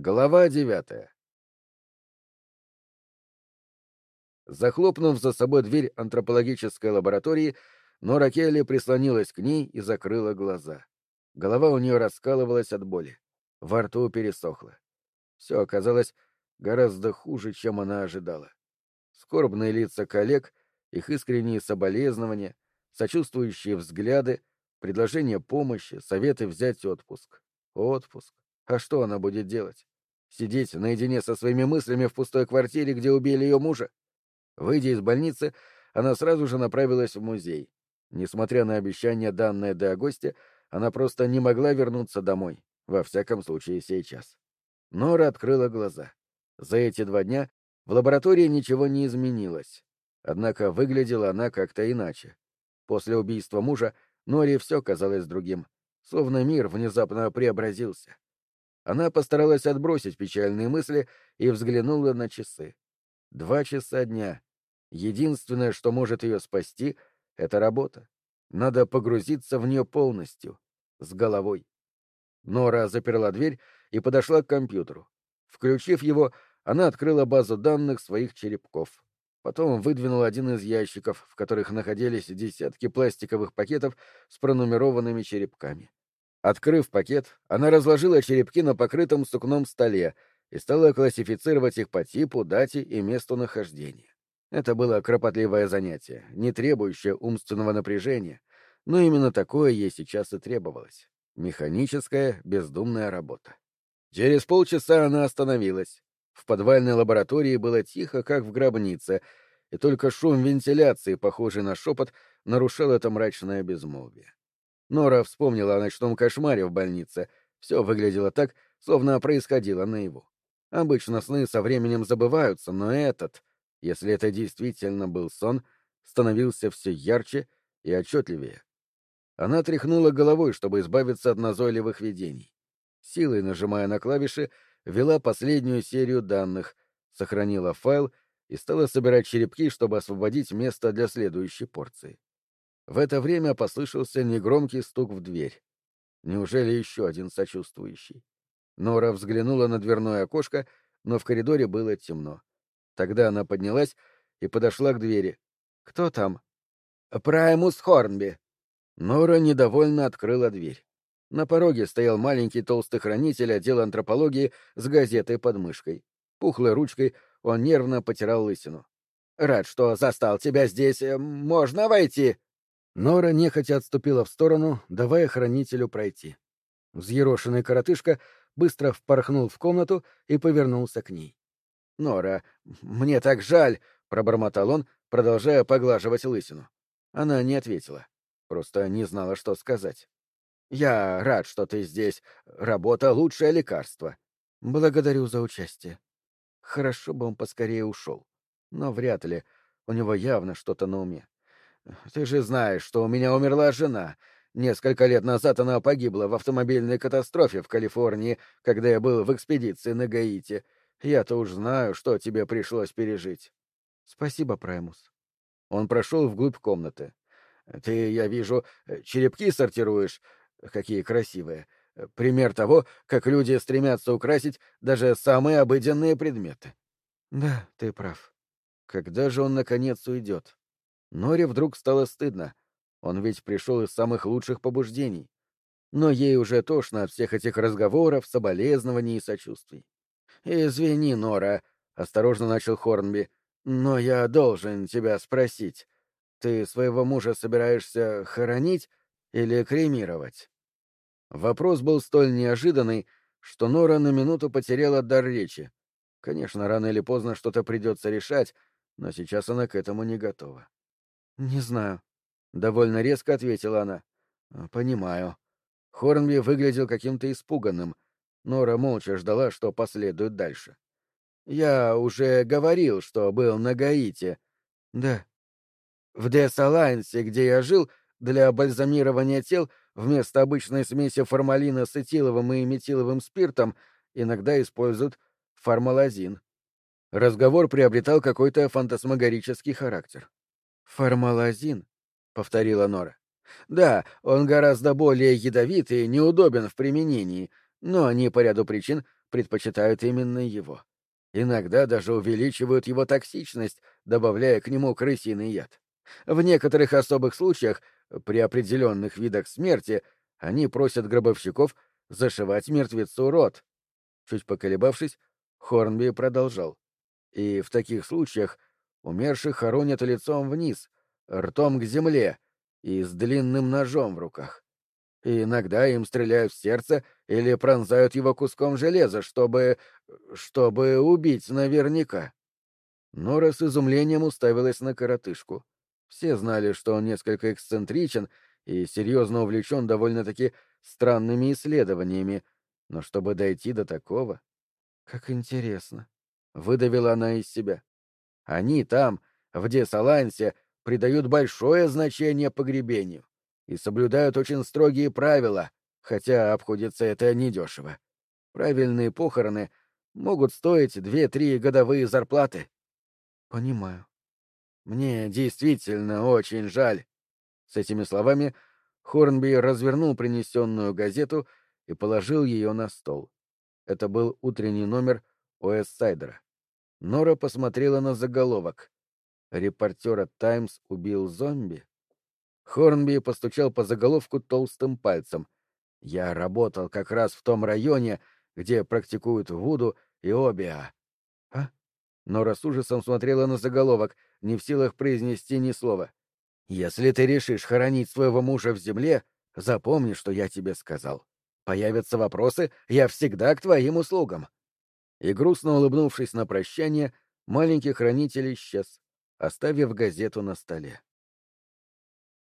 Глава девятая Захлопнув за собой дверь антропологической лаборатории, Нора Келли прислонилась к ней и закрыла глаза. Голова у нее раскалывалась от боли. Во рту пересохло. Все оказалось гораздо хуже, чем она ожидала. Скорбные лица коллег, их искренние соболезнования, сочувствующие взгляды, предложения помощи, советы взять отпуск. Отпуск. А что она будет делать? Сидеть наедине со своими мыслями в пустой квартире, где убили ее мужа? Выйдя из больницы, она сразу же направилась в музей. Несмотря на обещание, данное до гостя, она просто не могла вернуться домой, во всяком случае сейчас. Нора открыла глаза. За эти два дня в лаборатории ничего не изменилось. Однако выглядела она как-то иначе. После убийства мужа Норе все казалось другим, словно мир внезапно преобразился. Она постаралась отбросить печальные мысли и взглянула на часы. Два часа дня. Единственное, что может ее спасти, — это работа. Надо погрузиться в нее полностью, с головой. Нора заперла дверь и подошла к компьютеру. Включив его, она открыла базу данных своих черепков. Потом выдвинула один из ящиков, в которых находились десятки пластиковых пакетов с пронумерованными черепками. Открыв пакет, она разложила черепки на покрытом сукном столе и стала классифицировать их по типу, дате и месту нахождения. Это было кропотливое занятие, не требующее умственного напряжения, но именно такое ей сейчас и требовалось. Механическая, бездумная работа. Через полчаса она остановилась. В подвальной лаборатории было тихо, как в гробнице, и только шум вентиляции, похожий на шепот, нарушал это мрачное безмолвие. Нора вспомнила о ночном кошмаре в больнице. Все выглядело так, словно происходило наяву. Обычно сны со временем забываются, но этот, если это действительно был сон, становился все ярче и отчетливее. Она тряхнула головой, чтобы избавиться от назойливых видений. Силой нажимая на клавиши, ввела последнюю серию данных, сохранила файл и стала собирать черепки, чтобы освободить место для следующей порции. В это время послышался негромкий стук в дверь. Неужели еще один сочувствующий? Нора взглянула на дверное окошко, но в коридоре было темно. Тогда она поднялась и подошла к двери. «Кто там?» «Праймус Хорнби». Нора недовольно открыла дверь. На пороге стоял маленький толстый хранитель отдела антропологии с газетой под мышкой. Пухлой ручкой он нервно потирал лысину. «Рад, что застал тебя здесь. Можно войти?» Нора нехотя отступила в сторону, давая хранителю пройти. Взъерошенный коротышка быстро впорхнул в комнату и повернулся к ней. «Нора, мне так жаль!» — пробормотал он, продолжая поглаживать лысину. Она не ответила, просто не знала, что сказать. Я рад, что ты здесь. Работа — лучшее лекарство. Благодарю за участие. Хорошо бы он поскорее ушел. Но вряд ли. У него явно что-то на уме. Ты же знаешь, что у меня умерла жена. Несколько лет назад она погибла в автомобильной катастрофе в Калифорнии, когда я был в экспедиции на Гаити. Я-то уж знаю, что тебе пришлось пережить. Спасибо, Праймус. Он прошел вглубь комнаты. Ты, я вижу, черепки сортируешь. Какие красивые. Э, пример того, как люди стремятся украсить даже самые обыденные предметы. Да, ты прав. Когда же он, наконец, уйдет? Норе вдруг стало стыдно. Он ведь пришел из самых лучших побуждений. Но ей уже тошно от всех этих разговоров, соболезнований и сочувствий. «Извини, Нора», — осторожно начал Хорнби, — «но я должен тебя спросить. Ты своего мужа собираешься хоронить или кремировать? Вопрос был столь неожиданный, что Нора на минуту потеряла дар речи. Конечно, рано или поздно что-то придется решать, но сейчас она к этому не готова. «Не знаю», — довольно резко ответила она. «А, «Понимаю». Хорнби выглядел каким-то испуганным. Нора молча ждала, что последует дальше. «Я уже говорил, что был на Гаите». «Да». «В Десалайнсе, где я жил, для бальзамирования тел вместо обычной смеси формалина с этиловым и метиловым спиртом иногда используют формалазин. Разговор приобретал какой-то фантасмагорический характер. «Формалазин», — повторила Нора. «Да, он гораздо более ядовит и неудобен в применении, но они по ряду причин предпочитают именно его. Иногда даже увеличивают его токсичность, добавляя к нему крысиный яд. В некоторых особых случаях, при определенных видах смерти, они просят гробовщиков зашивать мертвецу рот. Чуть поколебавшись, Хорнби продолжал. И в таких случаях умерших хоронят лицом вниз, ртом к земле и с длинным ножом в руках. И иногда им стреляют в сердце или пронзают его куском железа, чтобы... чтобы убить наверняка. Нора с изумлением уставилась на коротышку. Все знали, что он несколько эксцентричен и серьезно увлечен довольно-таки странными исследованиями, но чтобы дойти до такого... Как интересно. Выдавила она из себя. Они там, в Десалансе, придают большое значение погребению и соблюдают очень строгие правила, хотя обходится это недешево. Правильные похороны могут стоить две-три годовые зарплаты. Понимаю. Мне действительно очень жаль. С этими словами Хорнби развернул принесенную газету и положил ее на стол. Это был утренний номер Уэссайдера. Нора посмотрела на заголовок. Репортера «Таймс» убил зомби? Хорнби постучал по заголовку толстым пальцем. «Я работал как раз в том районе, где практикуют Вуду и Обиа». «А?» Нора с ужасом смотрела на заголовок, не в силах произнести ни слова. «Если ты решишь хоронить своего мужа в земле, запомни, что я тебе сказал. Появятся вопросы, я всегда к твоим услугам». И грустно улыбнувшись на прощание, маленький хранитель исчез, оставив газету на столе.